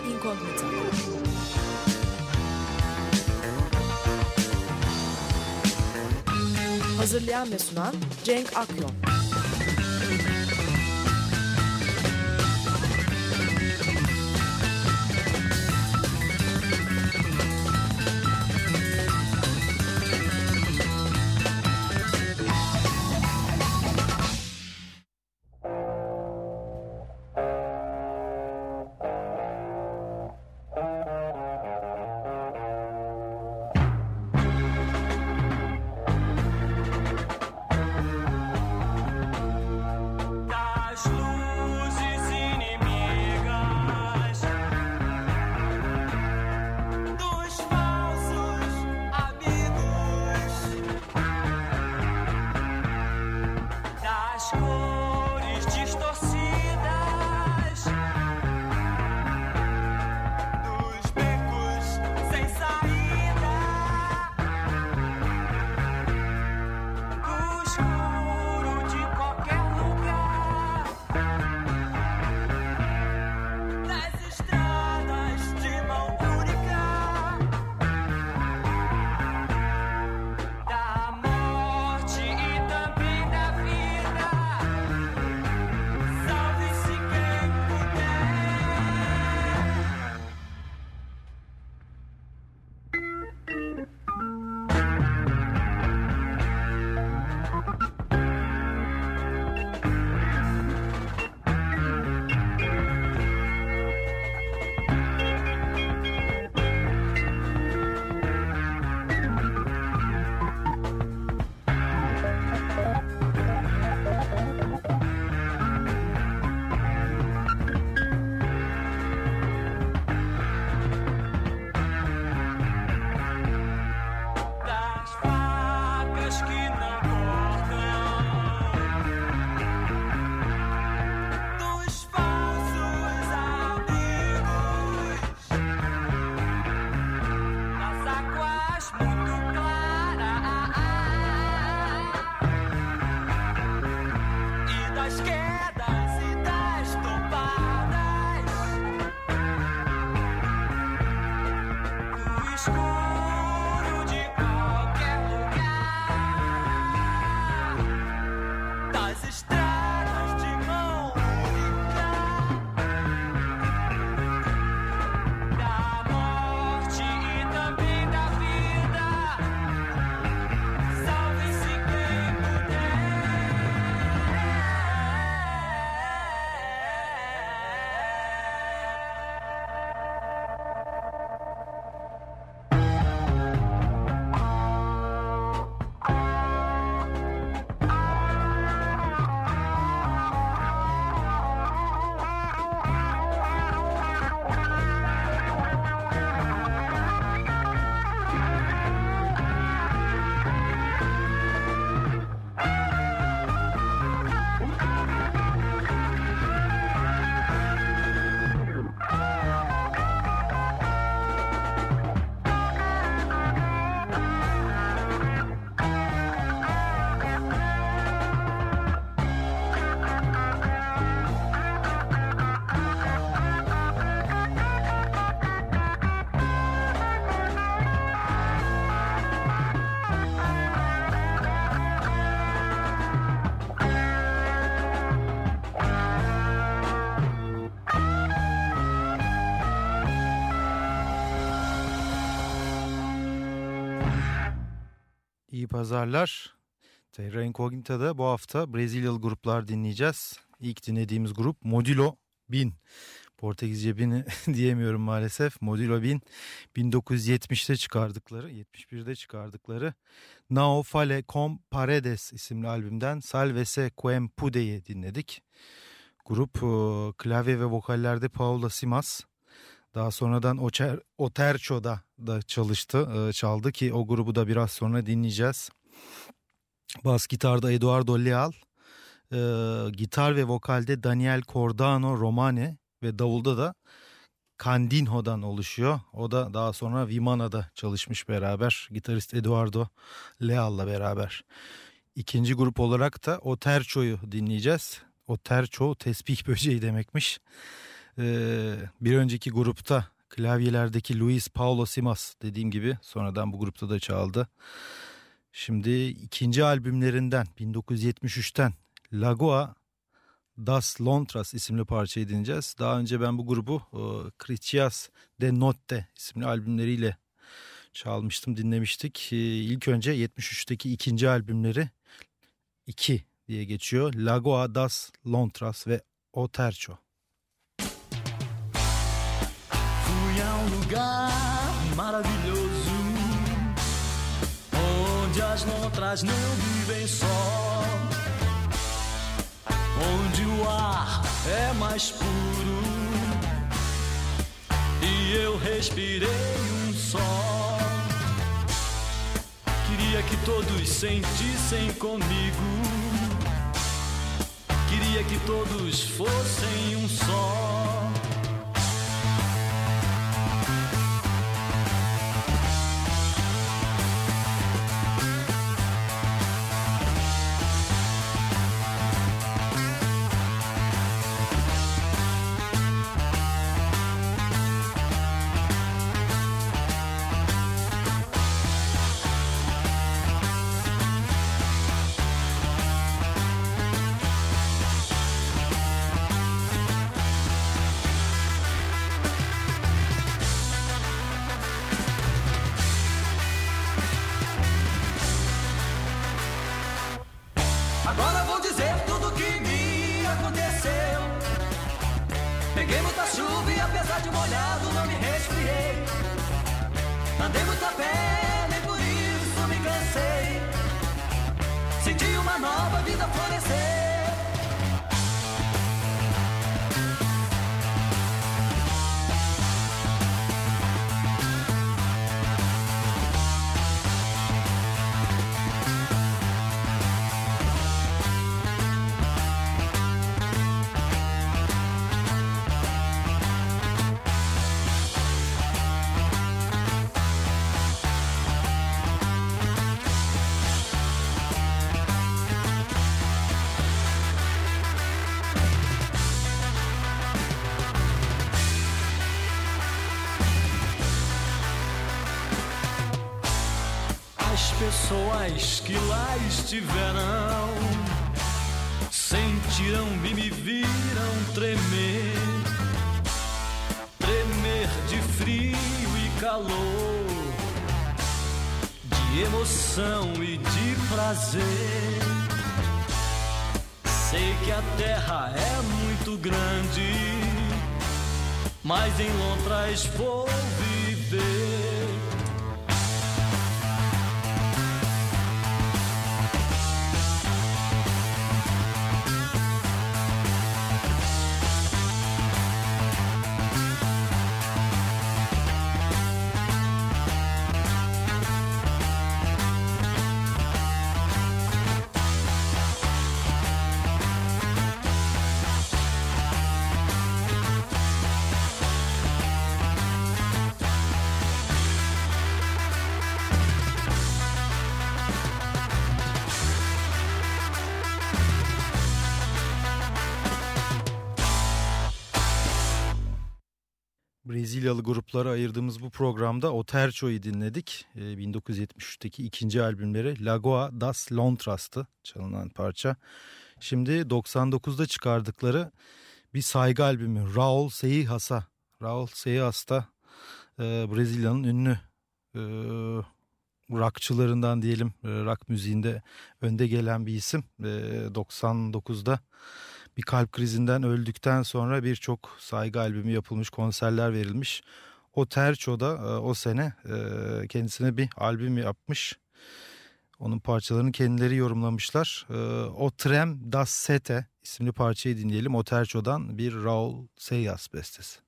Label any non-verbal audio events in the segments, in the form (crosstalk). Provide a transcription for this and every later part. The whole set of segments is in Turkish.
Incognita. Hazırlayan ve sunan Cenk Akyon. Pazarlar. Terra Incognita'da bu hafta Brezilyalı gruplar dinleyeceğiz. İlk dinlediğimiz grup Modulo 1000. Portekizce 1000 (laughs) diyemiyorum maalesef. Modulo 1000 1970'te çıkardıkları, 71'de çıkardıkları Nao Fale Com Paredes isimli albümden Salvese Quem Pude'yi dinledik. Grup e, klavye ve vokallerde Paula Simas, daha sonradan Ocher, Oterço'da da çalıştı, e, çaldı ki o grubu da biraz sonra dinleyeceğiz. Bas gitarda Eduardo Leal, e, gitar ve vokalde Daniel Cordano Romane ve davulda da Candinho'dan oluşuyor. O da daha sonra Vimana'da çalışmış beraber. Gitarist Eduardo Leal'la beraber. İkinci grup olarak da Oterço'yu dinleyeceğiz. Oterço tesbih (laughs) böceği demekmiş. Ee, bir önceki grupta klavyelerdeki Luis Paulo Simas dediğim gibi sonradan bu grupta da çaldı. Şimdi ikinci albümlerinden 1973'ten Lagoa Das Lontras isimli parçayı dinleyeceğiz. Daha önce ben bu grubu Critias de Notte isimli albümleriyle çalmıştım, dinlemiştik. E, ilk önce 73'teki ikinci albümleri 2 diye geçiyor. Lagoa das Lontras ve O um lugar maravilhoso Onde as lontras não vivem só Onde o ar é mais puro E eu respirei um só. Queria que todos sentissem comigo Queria que todos fossem um só pessoas que lá estiverão sentirão e me viram tremer, tremer de frio e calor, de emoção e de prazer. Sei que a terra é muito grande, mas em Londres vou viver. Ayırdığımız bu programda Oterço'yu dinledik. Ee, 1973'teki ikinci albümleri Lagoa das Lontras'tı çalınan parça. Şimdi 99'da çıkardıkları bir saygı albümü Raul Seixas'a. Raul Seixas da e, Brezilya'nın ünlü e, rockçılarından diyelim e, rock müziğinde önde gelen bir isim. E, 99'da bir kalp krizinden öldükten sonra birçok saygı albümü yapılmış, konserler verilmiş. O Terço'da e, o sene e, kendisine bir albüm yapmış. Onun parçalarını kendileri yorumlamışlar. E, o Trem das Sete isimli parçayı dinleyelim. O Terço'dan bir Raul Seixas bestesi.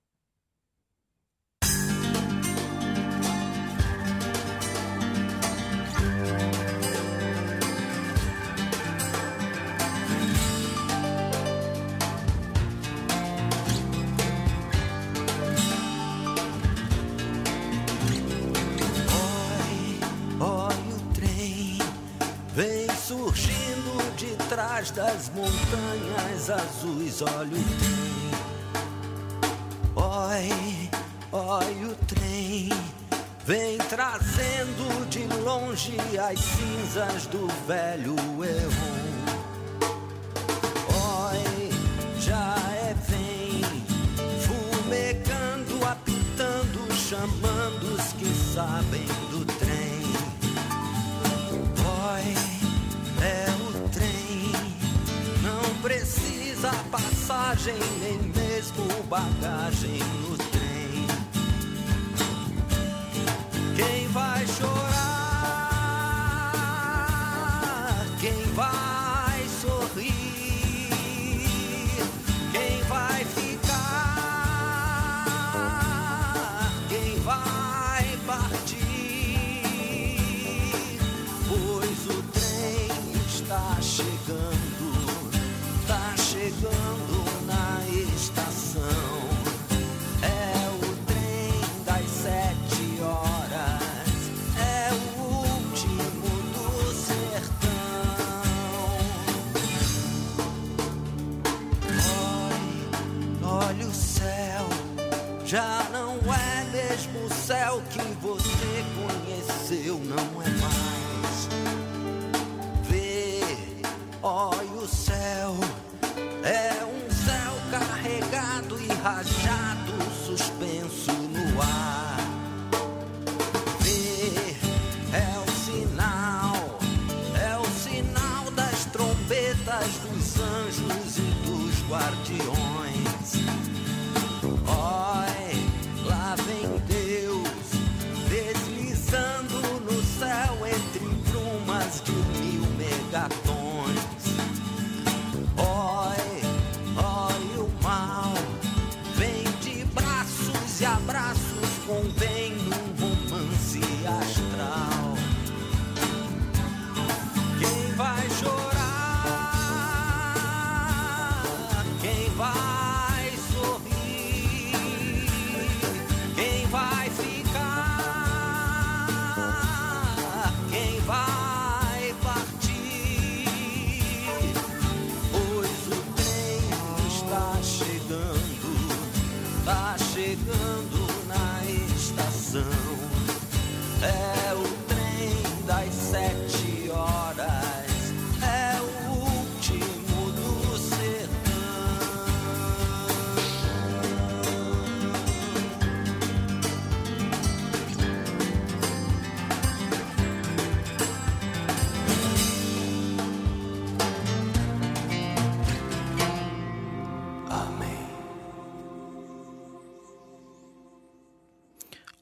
Trás das montanhas azuis. Olha o trem, Oi, oi o trem vem trazendo de longe as cinzas do velho Eon. Oi, já é vem fumegando, apitando, chamando os que sabem precisa passagem nem mesmo bagagem no trem. Quem vai chorar? Chegando, está chegando na estação.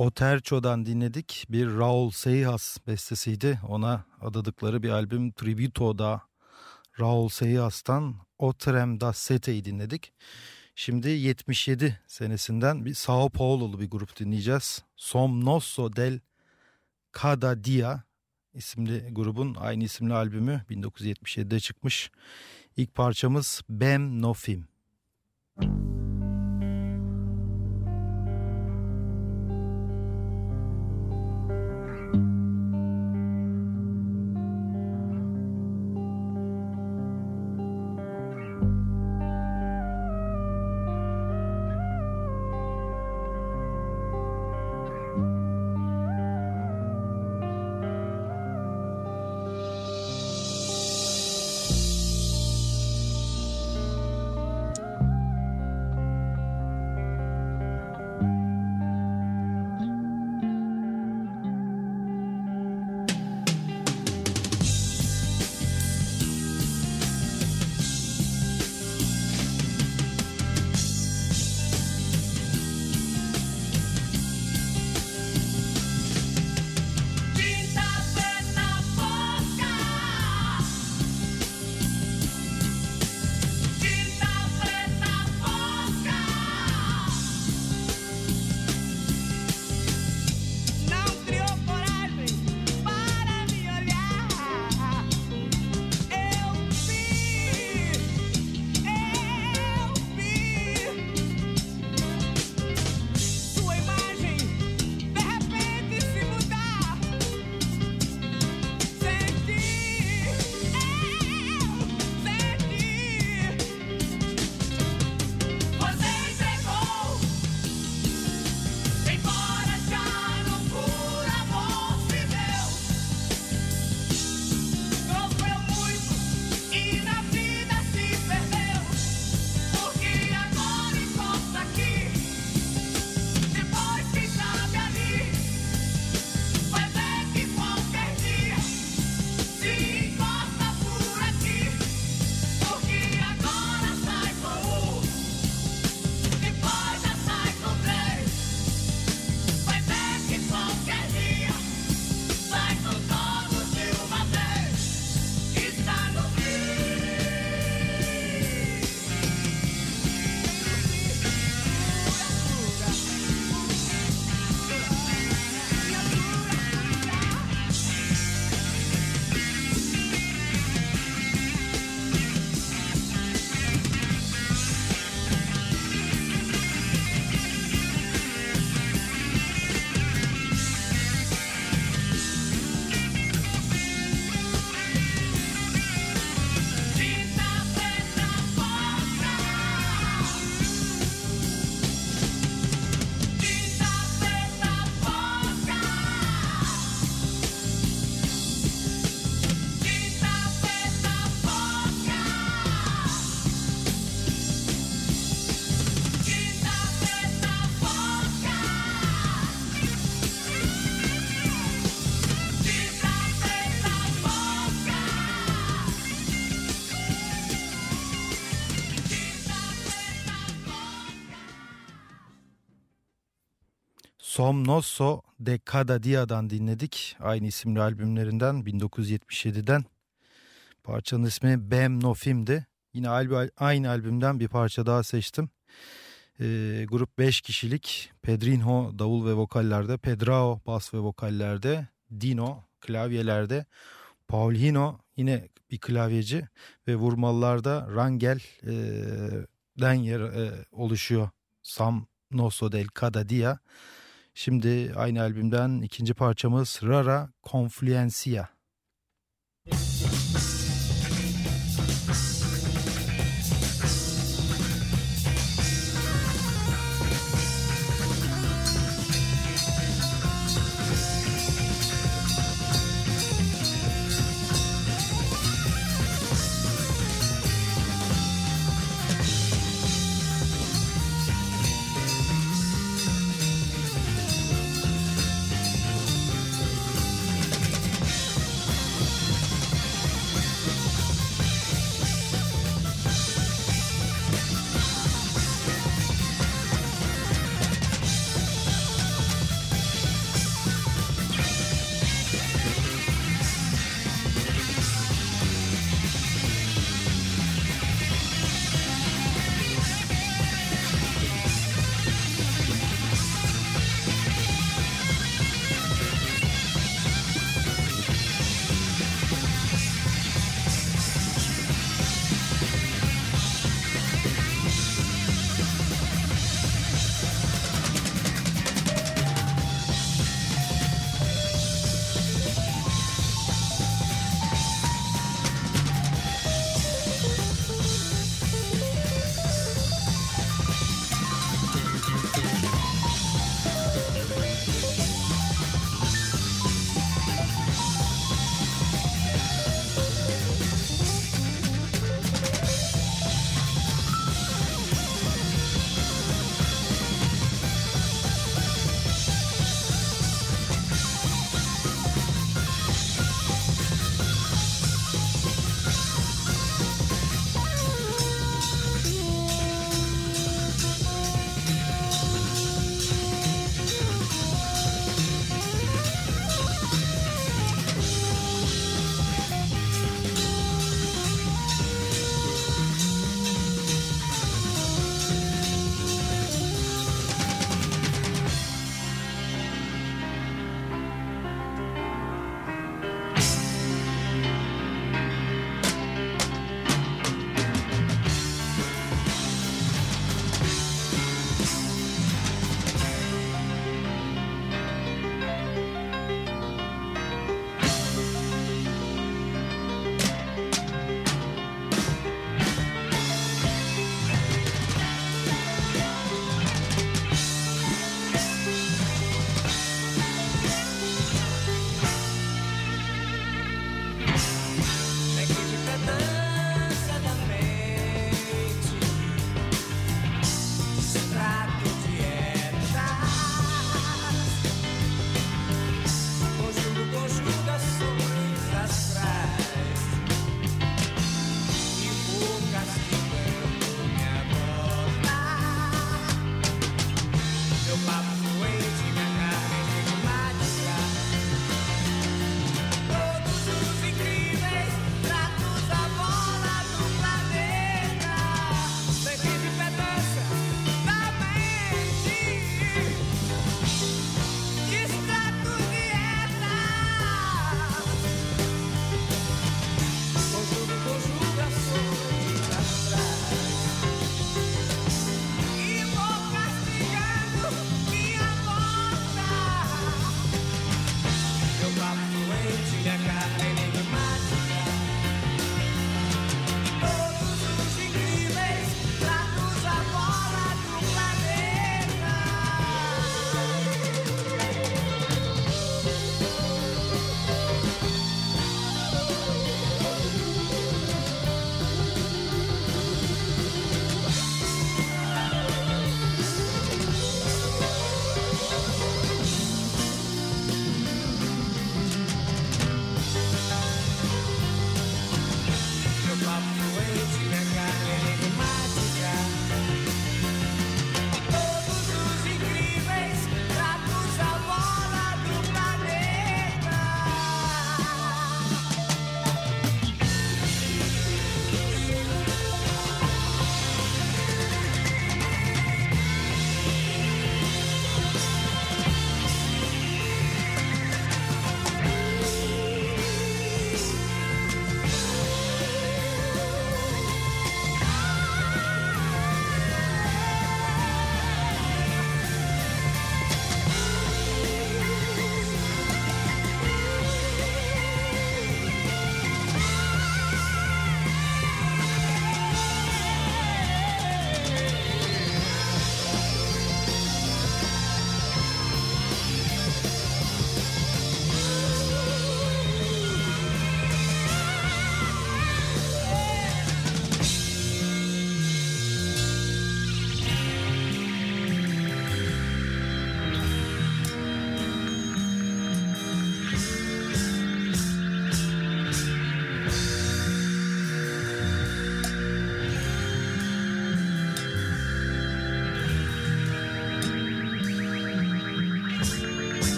Oterço'dan dinledik. Bir Raul Seixas bestesiydi. Ona adadıkları bir albüm Tributo'da Raul Seixas'tan Otrem da Sete'yi dinledik. Şimdi 77 senesinden bir Sao Paulo'lu bir grup dinleyeceğiz. Somnoso del Cada Dia isimli grubun aynı isimli albümü 1977'de çıkmış. İlk parçamız Bem Nofim. Oi, Somnoso de Cada Dia'dan dinledik. Aynı isimli albümlerinden 1977'den. Parçanın ismi Bem No Film'di. Yine aynı albümden bir parça daha seçtim. E, grup 5 kişilik. Pedrinho davul ve vokallerde, Pedrao bas ve vokallerde, Dino klavyelerde, Paulinho yine bir klavyeci ve vurmalılarda Rangel e, yer e, oluşuyor. Sam Noso del Cada Dia. Şimdi aynı albümden ikinci parçamız Rara Confluencia. Müzik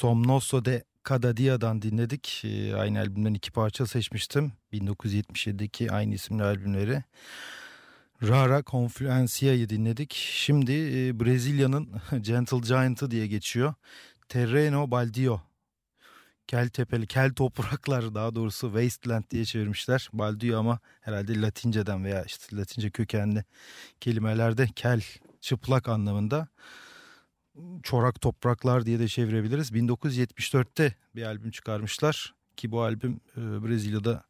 Somnoso de Cada Dia'dan dinledik. Ee, aynı albümden iki parça seçmiştim. 1977'deki aynı isimli albümleri. Rara Confluencia'yı dinledik. Şimdi e, Brezilya'nın (laughs) Gentle Giant'ı diye geçiyor. Terreno Baldio. Kel tepeli, kel topraklar daha doğrusu wasteland diye çevirmişler. Baldio ama herhalde Latinceden veya işte Latince kökenli kelimelerde kel, çıplak anlamında. Çorak topraklar diye de çevirebiliriz. 1974'te bir albüm çıkarmışlar ki bu albüm e, Brezilya'da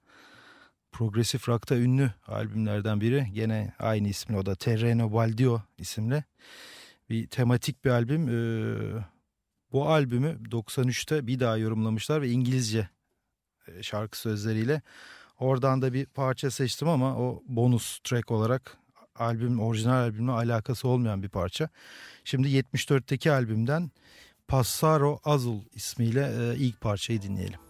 progresif rock'ta ünlü albümlerden biri. Gene aynı ismi o da Terreno Baldio isimli bir tematik bir albüm. E, bu albümü 93'te bir daha yorumlamışlar ve İngilizce e, şarkı sözleriyle. Oradan da bir parça seçtim ama o bonus track olarak albüm orijinal albümle alakası olmayan bir parça. Şimdi 74'teki albümden Passaro Azul ismiyle e, ilk parçayı dinleyelim.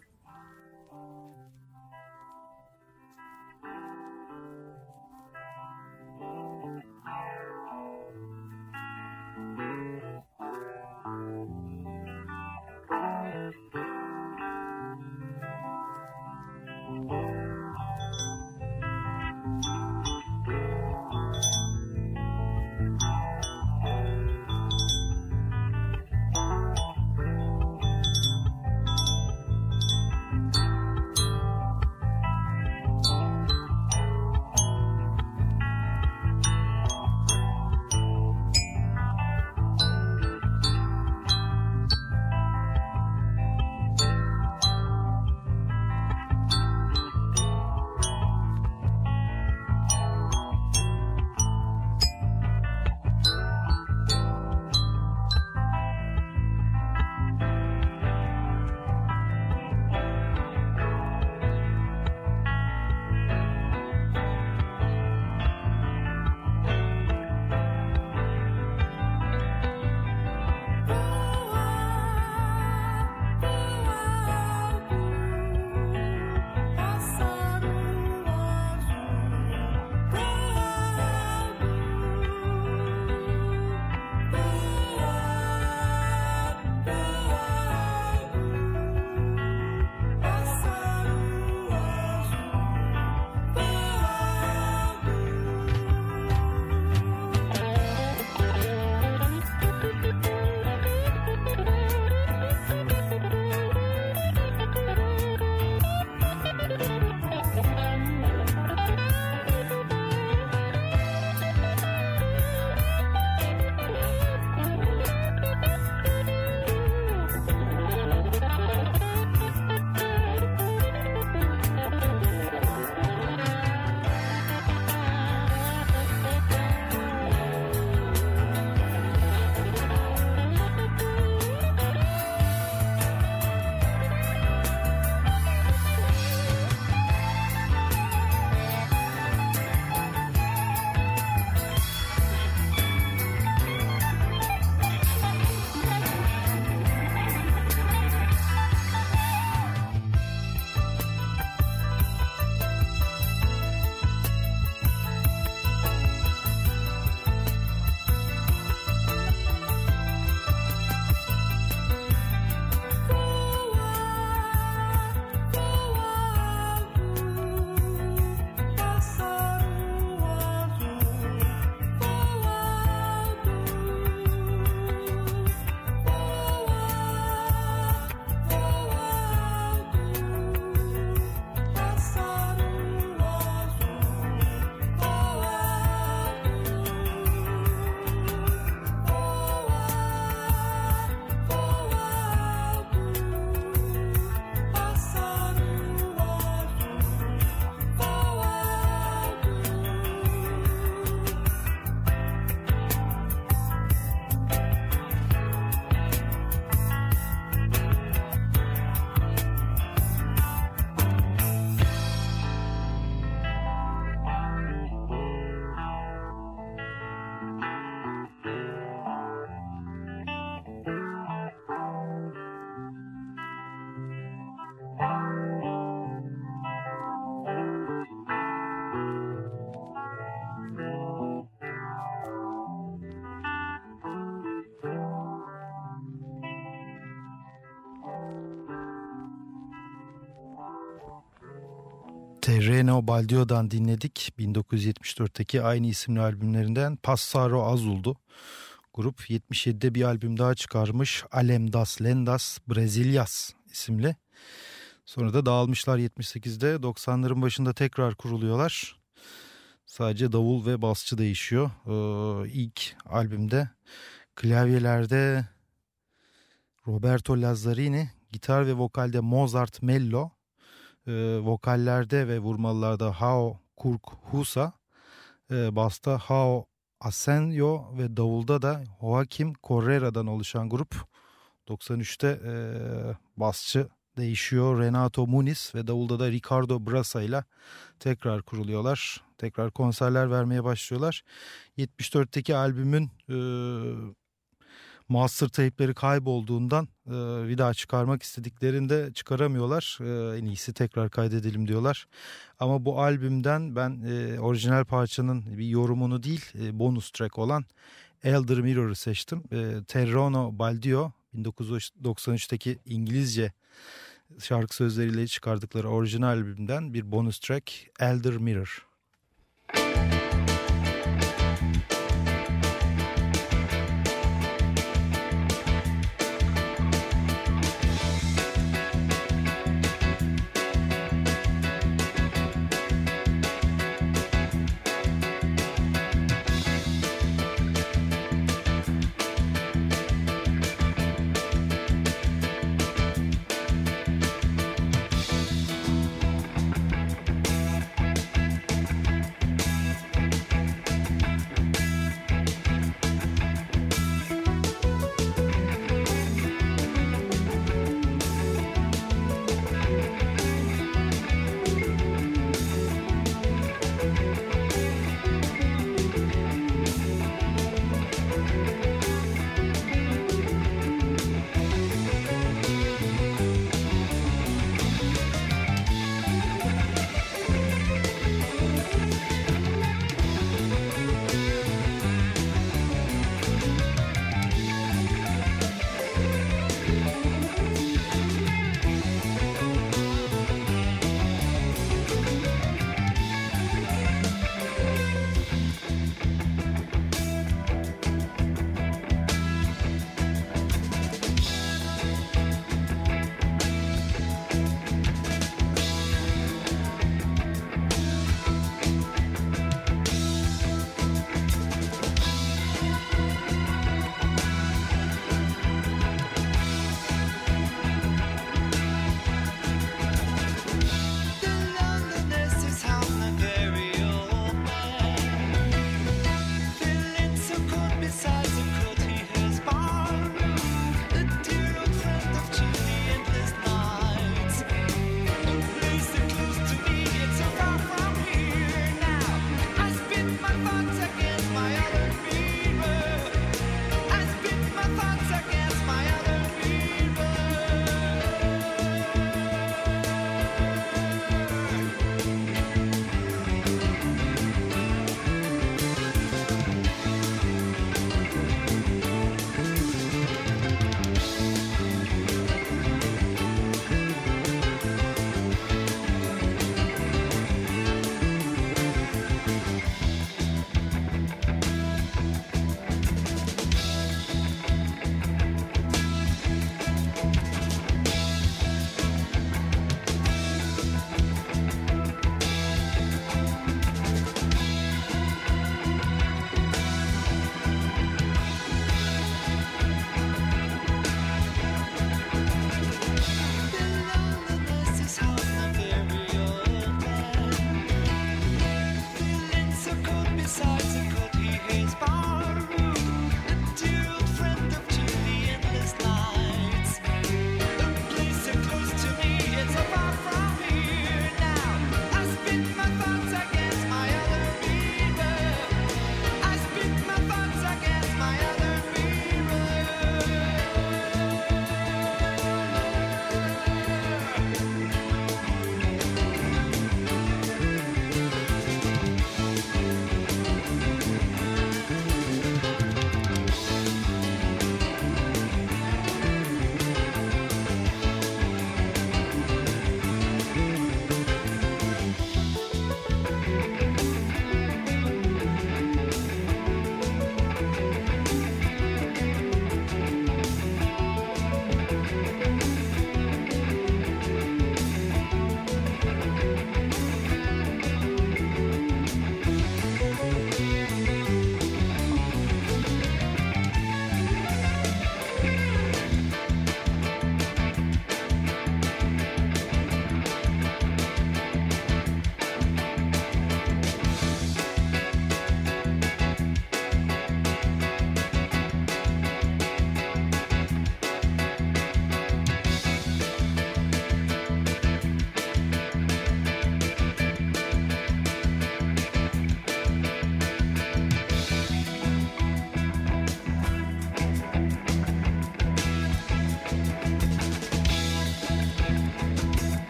Terreno Baldio'dan dinledik. 1974'teki aynı isimli albümlerinden Passaro Azul'du. Grup 77'de bir albüm daha çıkarmış. Alem das Lendas Brezilias isimli. Sonra da dağılmışlar 78'de. 90'ların başında tekrar kuruluyorlar. Sadece davul ve basçı değişiyor. Ee, ilk albümde klavyelerde Roberto Lazzarini, gitar ve vokalde Mozart Mello, e, vokallerde ve vurmalılarda Hao Kurk Husa, e, basta Hao Asenyo ve davulda da Joaquim Correra'dan oluşan grup 93'te e, basçı değişiyor. Renato Muniz ve davulda da Ricardo Brasa ile tekrar kuruluyorlar. Tekrar konserler vermeye başlıyorlar. 74'teki albümün e, master tape'leri kaybolduğundan e, bir daha çıkarmak istediklerinde çıkaramıyorlar. E, en iyisi tekrar kaydedelim diyorlar. Ama bu albümden ben e, orijinal parçanın bir yorumunu değil e, bonus track olan Elder Mirror'ı seçtim. E, Terrano Baldio 1993'teki İngilizce şarkı sözleriyle çıkardıkları orijinal albümden bir bonus track Elder Mirror.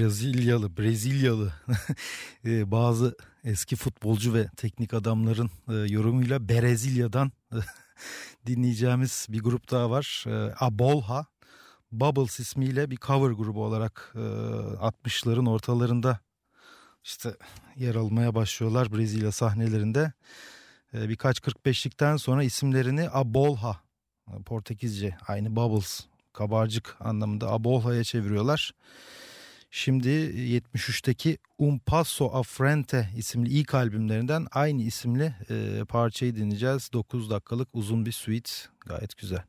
Brezilyalı, Brezilyalı (laughs) e, bazı eski futbolcu ve teknik adamların e, yorumuyla Brezilya'dan (laughs) dinleyeceğimiz bir grup daha var. Abolha, Bubbles ismiyle bir cover grubu olarak 60'ların ortalarında işte yer almaya başlıyorlar Brezilya sahnelerinde. Birkaç 45'likten sonra isimlerini Abolha, Portekizce aynı Bubbles, kabarcık anlamında Abolha'ya çeviriyorlar. Şimdi 73'teki Un Paso a Frente isimli ilk albümlerinden aynı isimli e, parçayı dinleyeceğiz. 9 dakikalık uzun bir suite gayet güzel.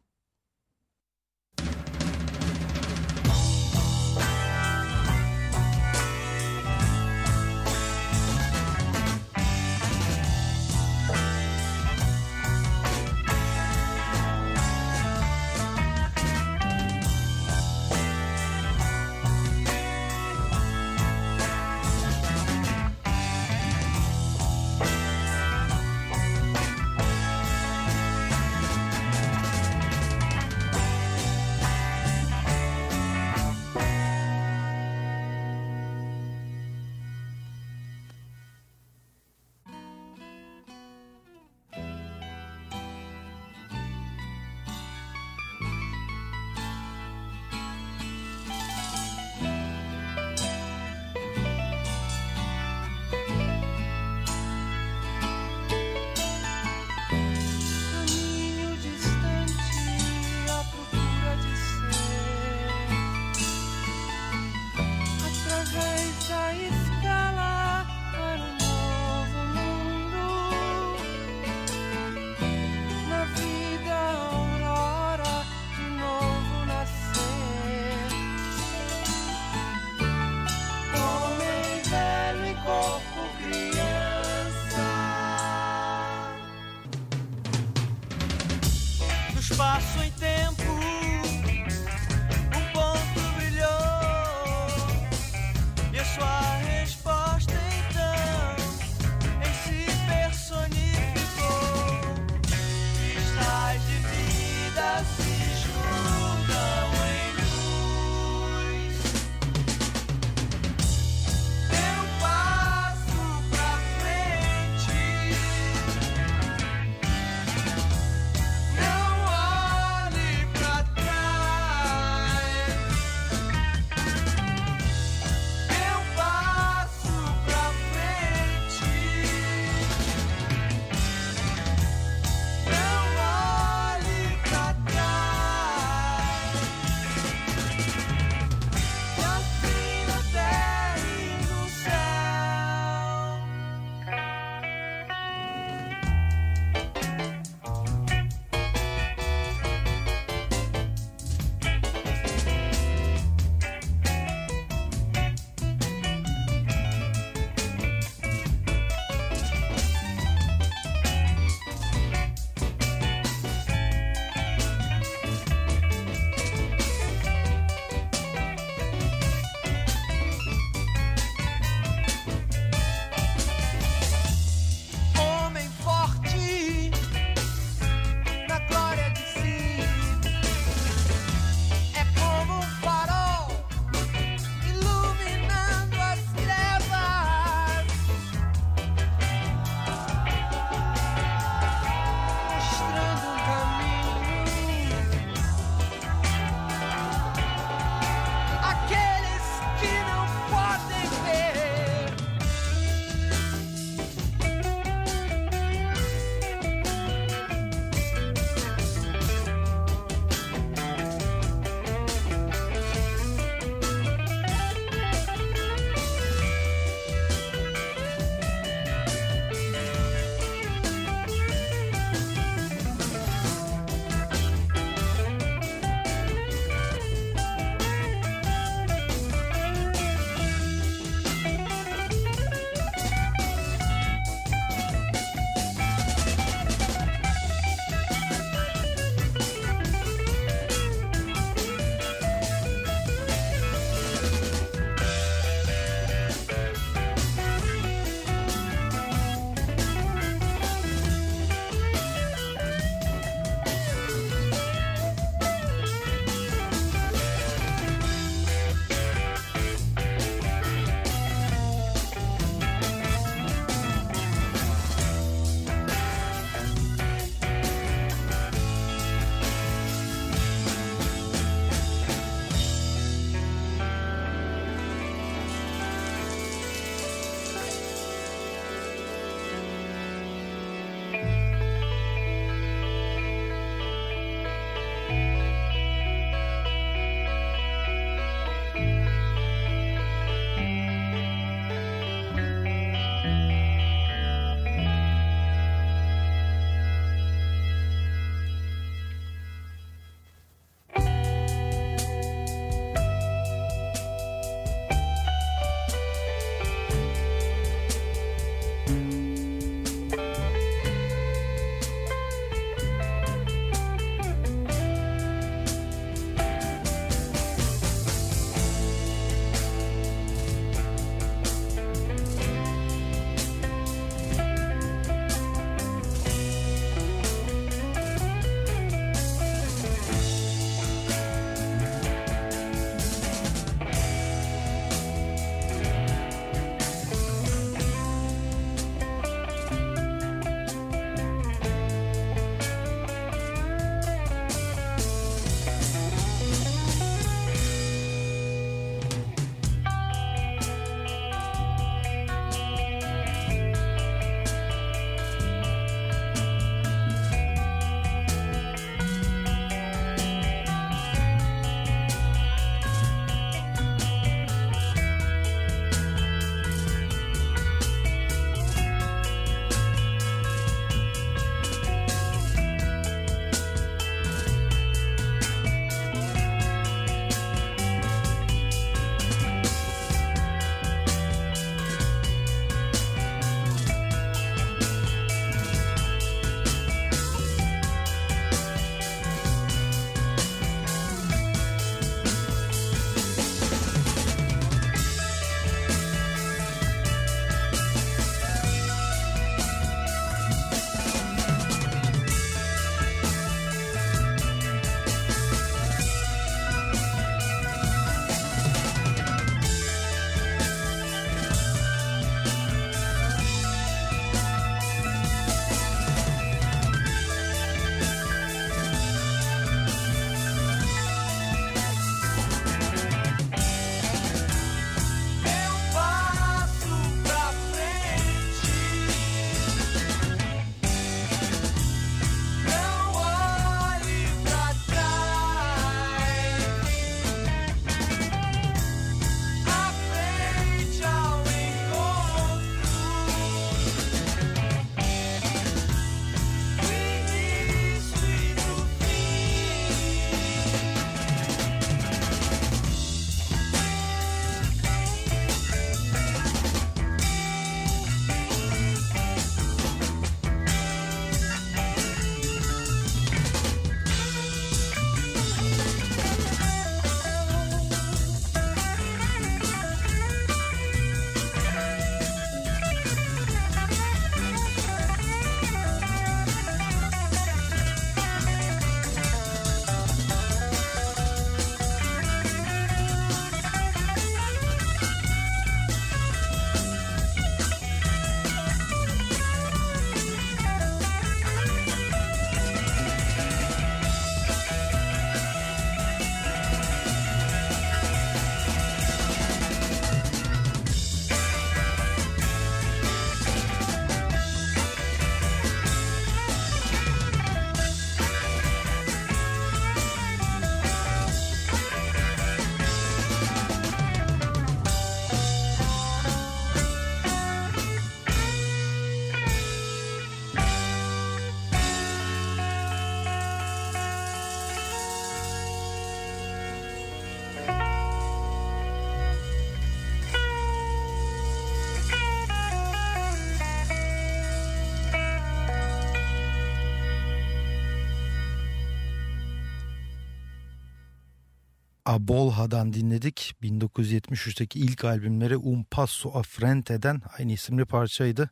Abolha'dan dinledik. 1973'teki ilk albümleri Un Passo a Frente'den aynı isimli parçaydı.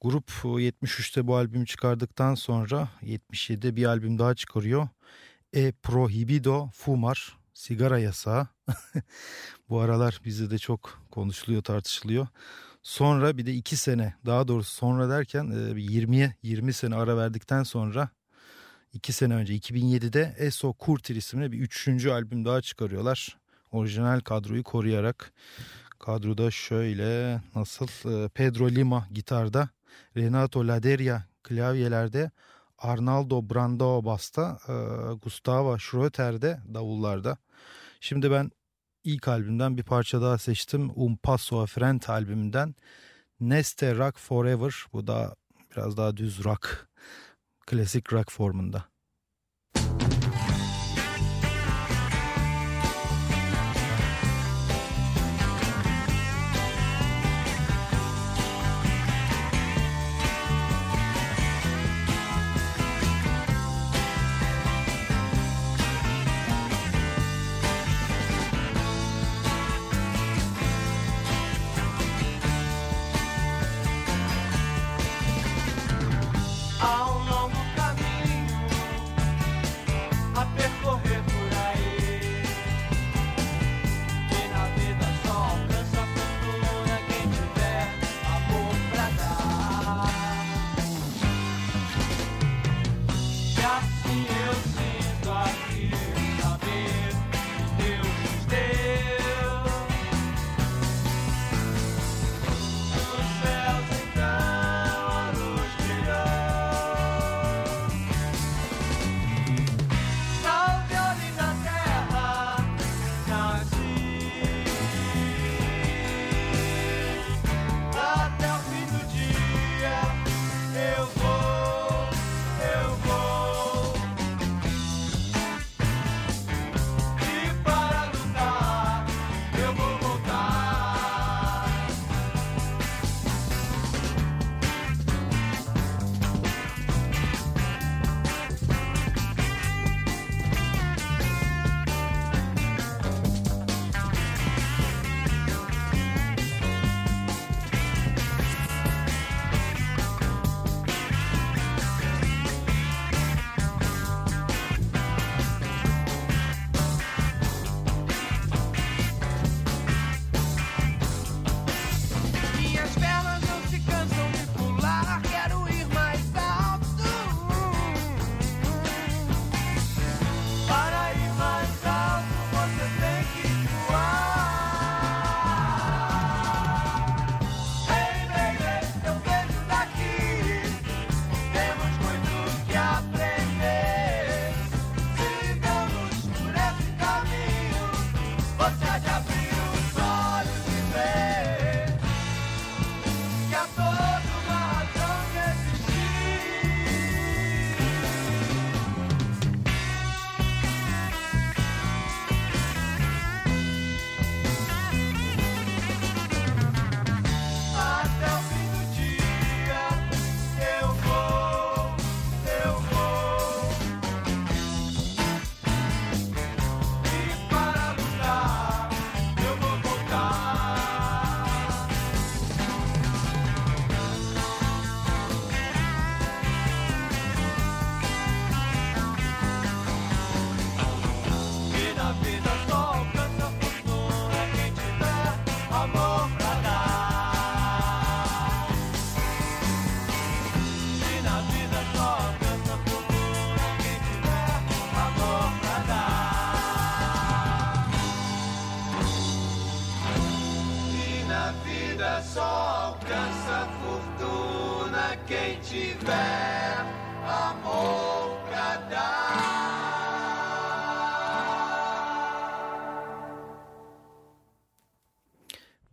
Grup 73'te bu albümü çıkardıktan sonra 77'de bir albüm daha çıkarıyor. E Prohibido Fumar, sigara yasağı. (laughs) bu aralar bizde de çok konuşuluyor, tartışılıyor. Sonra bir de iki sene daha doğrusu sonra derken 20'ye 20 sene ara verdikten sonra iki sene önce 2007'de Eso Kurtir isimli bir üçüncü albüm daha çıkarıyorlar. Orijinal kadroyu koruyarak. Kadroda şöyle nasıl Pedro Lima gitarda, Renato Laderia klavyelerde, Arnaldo Brandao basta, Gustavo Schröter'de davullarda. Şimdi ben ilk albümden bir parça daha seçtim. Un Paso a Friend albümünden. Neste Rock Forever. Bu da biraz daha düz rock. Klasik rock formunda.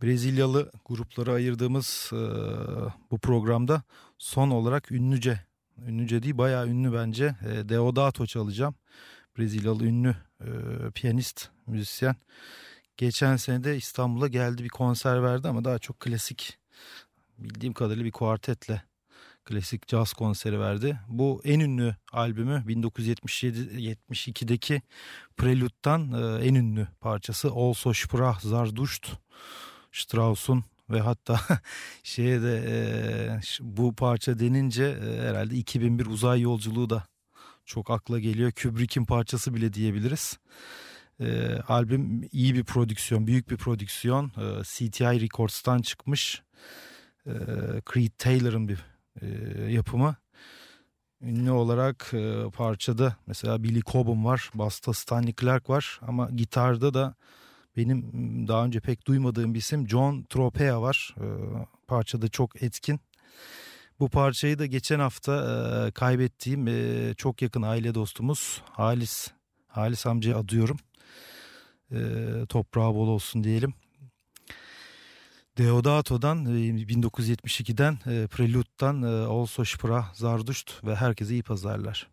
Brezilyalı grupları ayırdığımız e, bu programda son olarak ünlüce, ünlüce değil bayağı ünlü bence e, Deodato çalacağım. Brezilyalı ünlü e, piyanist, müzisyen. Geçen sene de İstanbul'a geldi bir konser verdi ama daha çok klasik bildiğim kadarıyla bir kuartetle Klasik caz konseri verdi. Bu en ünlü albümü 1977-72'deki Prelude'dan en ünlü parçası Also Sprach Zardusht. Strauss'un ve hatta (laughs) şeye de e, bu parça denince e, herhalde 2001 uzay yolculuğu da çok akla geliyor. Kubrick'in parçası bile diyebiliriz. E, albüm iyi bir prodüksiyon, büyük bir prodüksiyon. E, CTI Records'tan çıkmış. E, Creed Taylor'ın bir e, yapımı. Ünlü olarak e, parçada mesela Billy Cobham var, basta Stanley Clark var ama gitarda da benim daha önce pek duymadığım bir isim John Tropea var. E, parçada çok etkin. Bu parçayı da geçen hafta e, kaybettiğim e, çok yakın aile dostumuz Halis Halis amcaya adıyorum. E, toprağı bol olsun diyelim. Deodato'dan 1972'den e, Prelude'dan Also Sprach Zardüşt ve herkese iyi pazarlar.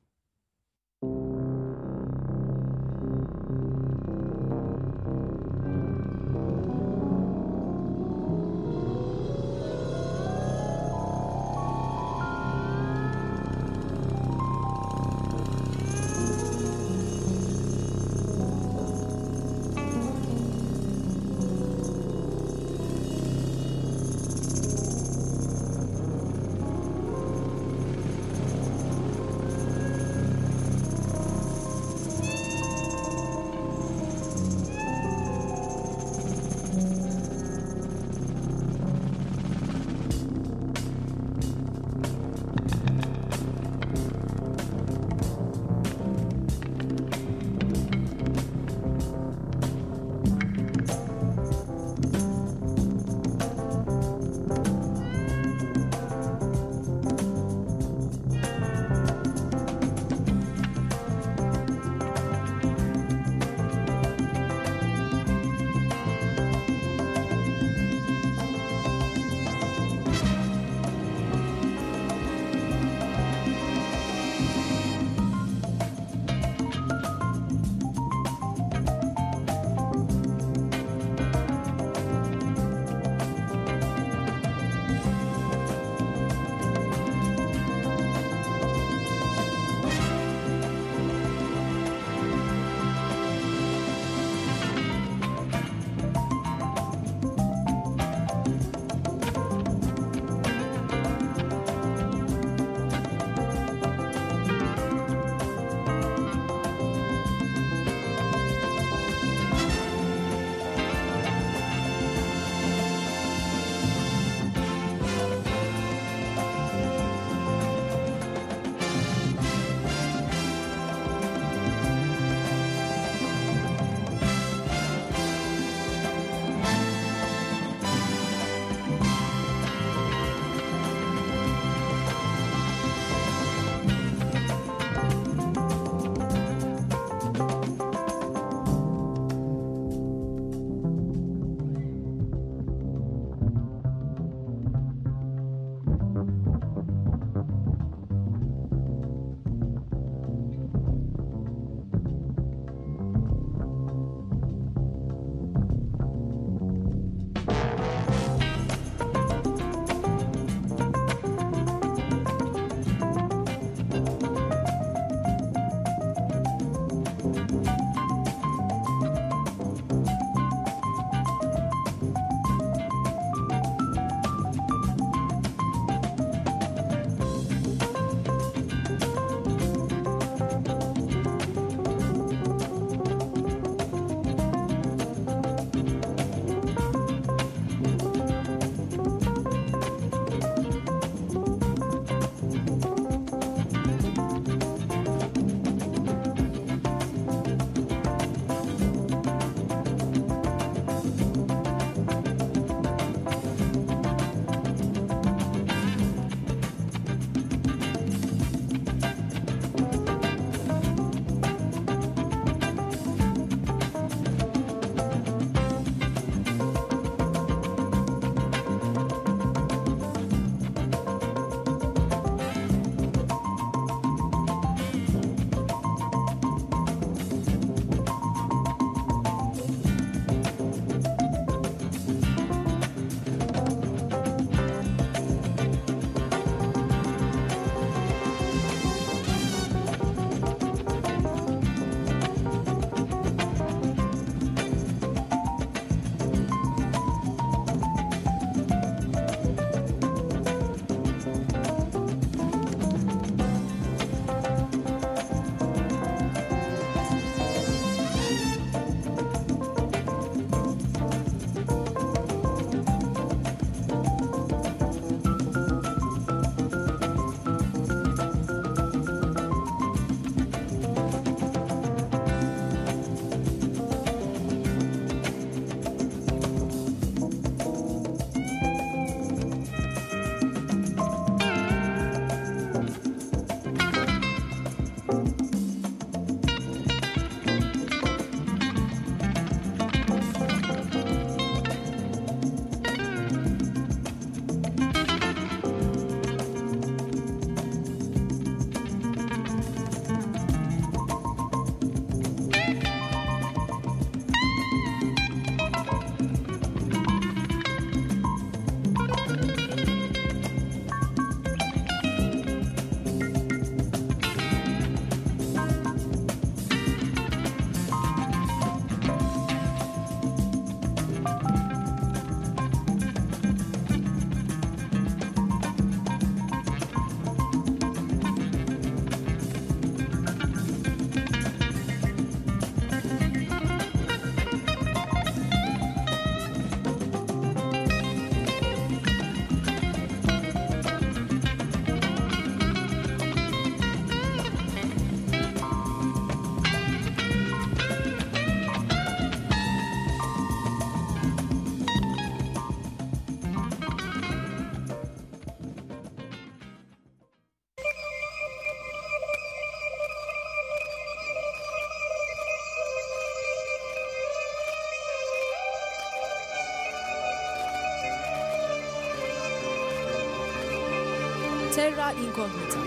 Terra Incognita.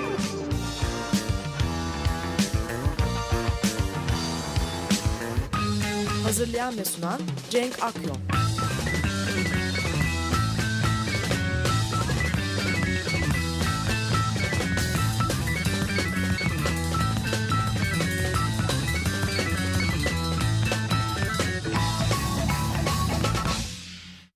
Hazırlayan ve sunan Cenk Akyon.